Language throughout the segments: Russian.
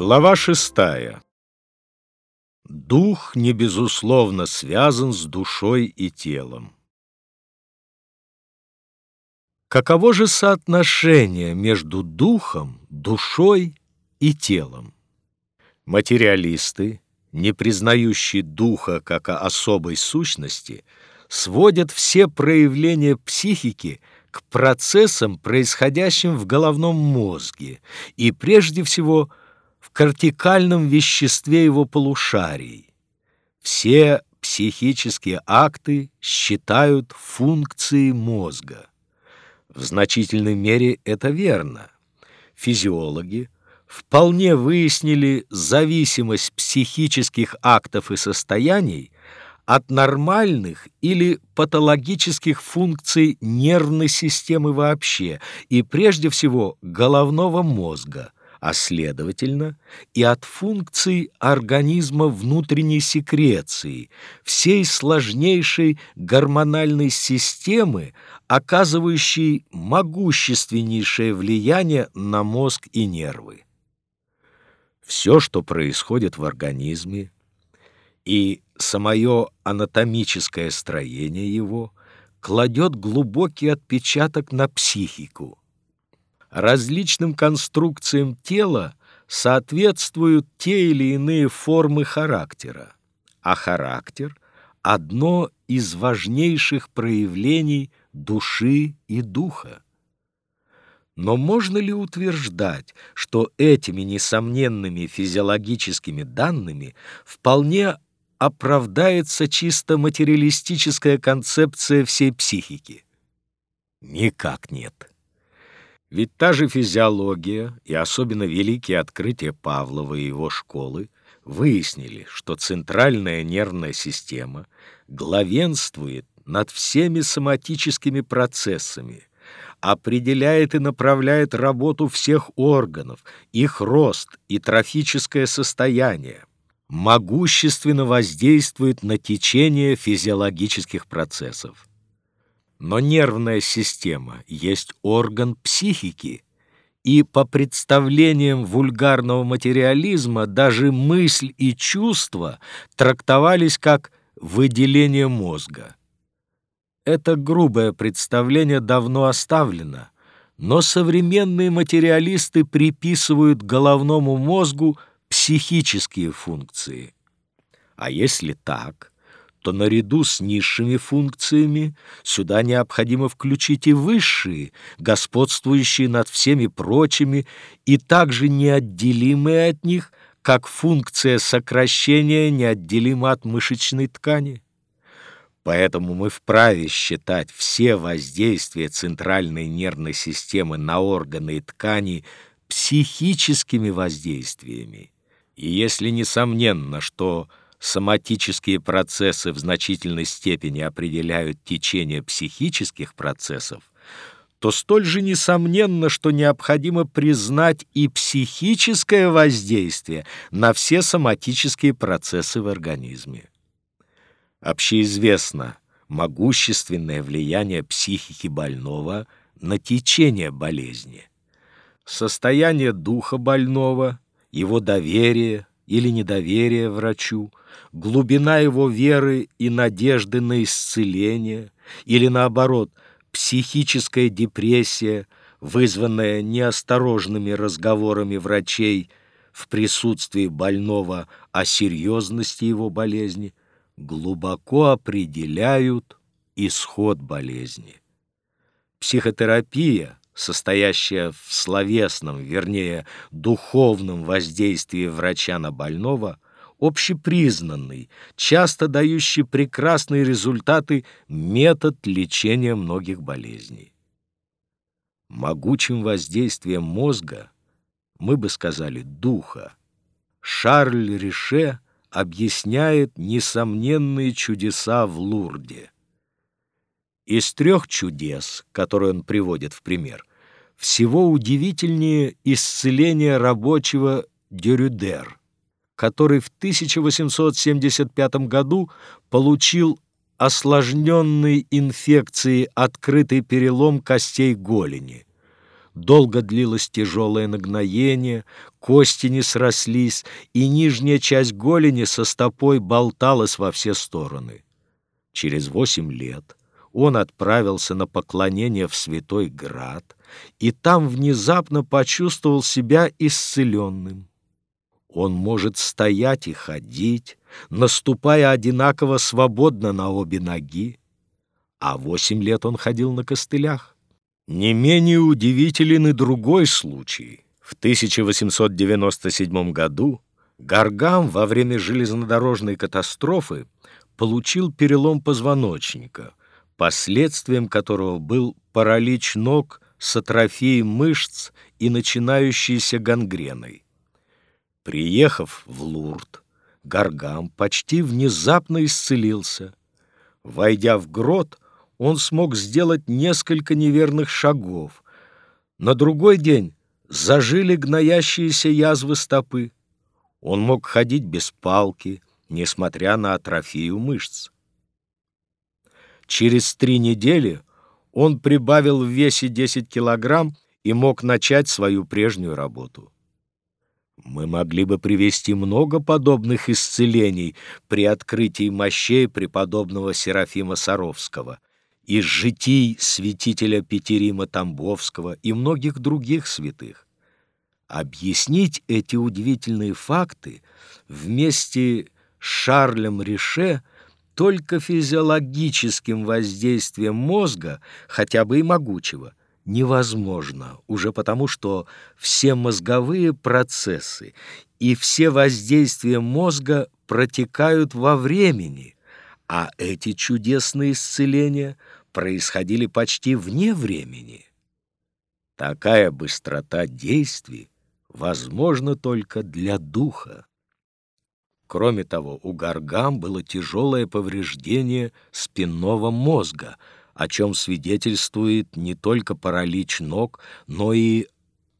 Глава шестая. Дух не безусловно связан с душой и телом. Каково же соотношение между духом, душой и телом? Материалисты, не признающие духа как особой сущности, сводят все проявления психики к процессам, происходящим в головном мозге, и прежде всего – в кортикальном веществе его полушарий. Все психические акты считают функцией мозга. В значительной мере это верно. Физиологи вполне выяснили зависимость психических актов и состояний от нормальных или патологических функций нервной системы вообще и прежде всего головного мозга – а следовательно и от функций организма внутренней секреции, всей сложнейшей гормональной системы, оказывающей могущественнейшее влияние на мозг и нервы. Все, что происходит в организме, и самое анатомическое строение его кладет глубокий отпечаток на психику, различным конструкциям тела соответствуют те или иные формы характера, а характер — одно из важнейших проявлений души и духа. Но можно ли утверждать, что этими несомненными физиологическими данными вполне оправдается чисто материалистическая концепция всей психики? Никак нет. Ведь та же физиология и особенно великие открытия Павлова и его школы выяснили, что центральная нервная система главенствует над всеми соматическими процессами, определяет и направляет работу всех органов, их рост и трофическое состояние, могущественно воздействует на течение физиологических процессов. Но нервная система есть орган психики, и по представлениям вульгарного материализма даже мысль и чувства трактовались как выделение мозга. Это грубое представление давно оставлено, но современные материалисты приписывают головному мозгу психические функции. А если так – то наряду с низшими функциями сюда необходимо включить и высшие, господствующие над всеми прочими и также неотделимые от них, как функция сокращения неотделима от мышечной ткани. Поэтому мы вправе считать все воздействия центральной нервной системы на органы и ткани психическими воздействиями. И если несомненно, что соматические процессы в значительной степени определяют течение психических процессов, то столь же несомненно, что необходимо признать и психическое воздействие на все соматические процессы в организме. Общеизвестно могущественное влияние психики больного на течение болезни. Состояние духа больного, его доверие, или недоверие врачу, глубина его веры и надежды на исцеление, или наоборот, психическая депрессия, вызванная неосторожными разговорами врачей в присутствии больного о серьезности его болезни, глубоко определяют исход болезни. Психотерапия состоящая в словесном, вернее, духовном воздействии врача на больного, общепризнанный, часто дающий прекрасные результаты метод лечения многих болезней. Могучим воздействием мозга, мы бы сказали, духа, Шарль Рише объясняет несомненные чудеса в Лурде. Из трех чудес, которые он приводит в пример, всего удивительнее исцеление рабочего Дерюдер, который в 1875 году получил осложненной инфекцией открытый перелом костей голени. Долго длилось тяжелое нагноение, кости не срослись, и нижняя часть голени со стопой болталась во все стороны. Через восемь лет он отправился на поклонение в Святой Град, и там внезапно почувствовал себя исцеленным. Он может стоять и ходить, наступая одинаково свободно на обе ноги, а восемь лет он ходил на костылях. Не менее удивителен и другой случай. В 1897 году Гаргам во время железнодорожной катастрофы получил перелом позвоночника, последствием которого был паралич ног с атрофией мышц и начинающейся гангреной. Приехав в Лурд, Гаргам почти внезапно исцелился. Войдя в грот, он смог сделать несколько неверных шагов. На другой день зажили гноящиеся язвы стопы. Он мог ходить без палки, несмотря на атрофию мышц. Через три недели он прибавил в весе 10 килограмм и мог начать свою прежнюю работу. Мы могли бы привести много подобных исцелений при открытии мощей преподобного Серафима Саровского, из житий святителя Петерима Тамбовского и многих других святых. Объяснить эти удивительные факты вместе с Шарлем Рише только физиологическим воздействием мозга, хотя бы и могучего, невозможно, уже потому что все мозговые процессы и все воздействия мозга протекают во времени, а эти чудесные исцеления – происходили почти вне времени. Такая быстрота действий возможна только для духа. Кроме того, у Гаргам было тяжелое повреждение спинного мозга, о чем свидетельствует не только паралич ног, но и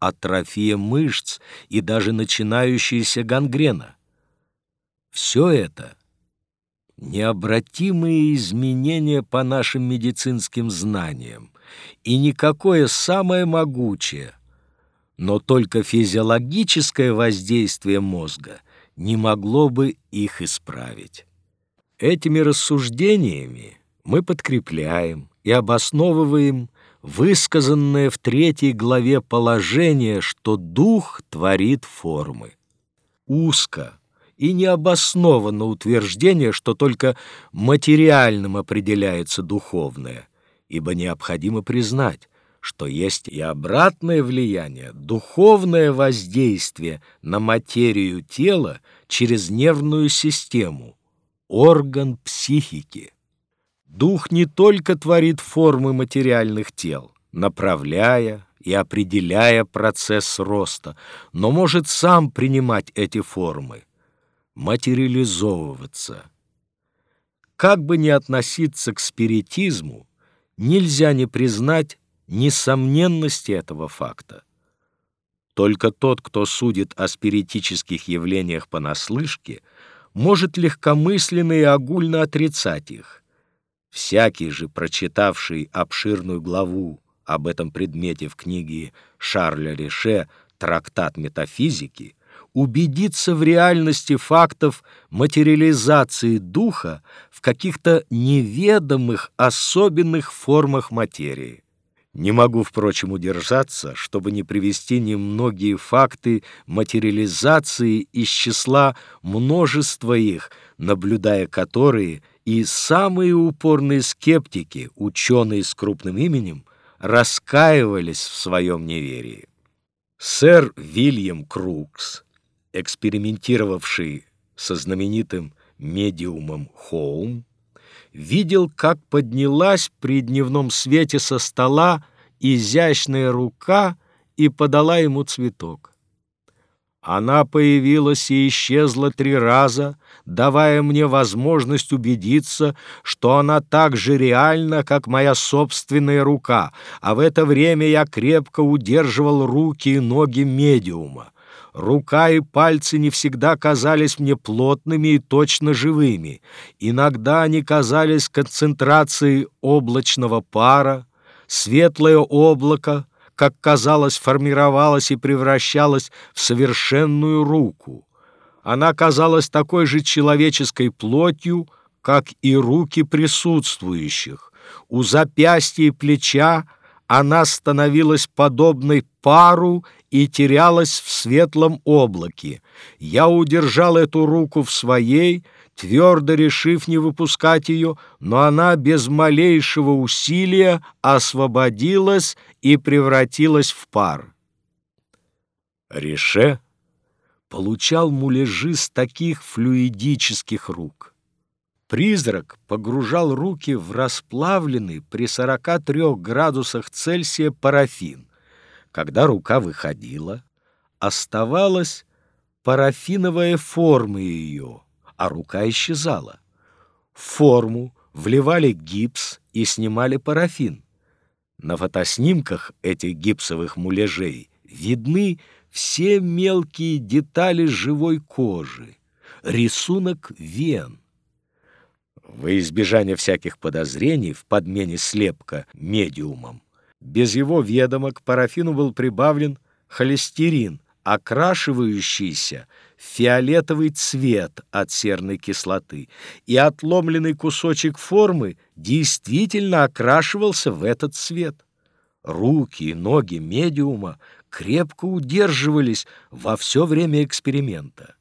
атрофия мышц и даже начинающаяся гангрена. Все это необратимые изменения по нашим медицинским знаниям, и никакое самое могучее, но только физиологическое воздействие мозга не могло бы их исправить. Этими рассуждениями мы подкрепляем и обосновываем высказанное в третьей главе положение, что дух творит формы. Узко, и необоснованно утверждение, что только материальным определяется духовное, ибо необходимо признать, что есть и обратное влияние, духовное воздействие на материю тела через нервную систему, орган психики. Дух не только творит формы материальных тел, направляя и определяя процесс роста, но может сам принимать эти формы, материализовываться. Как бы ни относиться к спиритизму, нельзя не признать несомненности этого факта. Только тот, кто судит о спиритических явлениях понаслышке, может легкомысленно и огульно отрицать их. Всякий же, прочитавший обширную главу об этом предмете в книге Шарля Реше «Трактат метафизики», убедиться в реальности фактов материализации духа в каких-то неведомых особенных формах материи. Не могу, впрочем, удержаться, чтобы не привести немногие факты материализации из числа множества их, наблюдая которые и самые упорные скептики, ученые с крупным именем, раскаивались в своем неверии. Сэр Вильям Крукс экспериментировавший со знаменитым медиумом Хоум, видел, как поднялась при дневном свете со стола изящная рука и подала ему цветок. Она появилась и исчезла три раза, давая мне возможность убедиться, что она так же реальна, как моя собственная рука, а в это время я крепко удерживал руки и ноги медиума. Рука и пальцы не всегда казались мне плотными и точно живыми. Иногда они казались концентрацией облачного пара, светлое облако как казалось, формировалась и превращалась в совершенную руку. Она казалась такой же человеческой плотью, как и руки присутствующих. У запястья и плеча она становилась подобной пару и терялась в светлом облаке. Я удержал эту руку в своей, твердо решив не выпускать ее, но она без малейшего усилия освободилась и превратилась в пар. Реше получал муляжи с таких флюидических рук. Призрак погружал руки в расплавленный при 43 градусах Цельсия парафин. Когда рука выходила, оставалась парафиновая форма ее, а рука исчезала. В форму вливали гипс и снимали парафин. На фотоснимках этих гипсовых муляжей видны все мелкие детали живой кожи, рисунок вен — во избежание всяких подозрений в подмене слепка медиумом, без его ведома к парафину был прибавлен холестерин, окрашивающийся фиолетовый цвет от серной кислоты, и отломленный кусочек формы действительно окрашивался в этот цвет. Руки и ноги медиума крепко удерживались во все время эксперимента.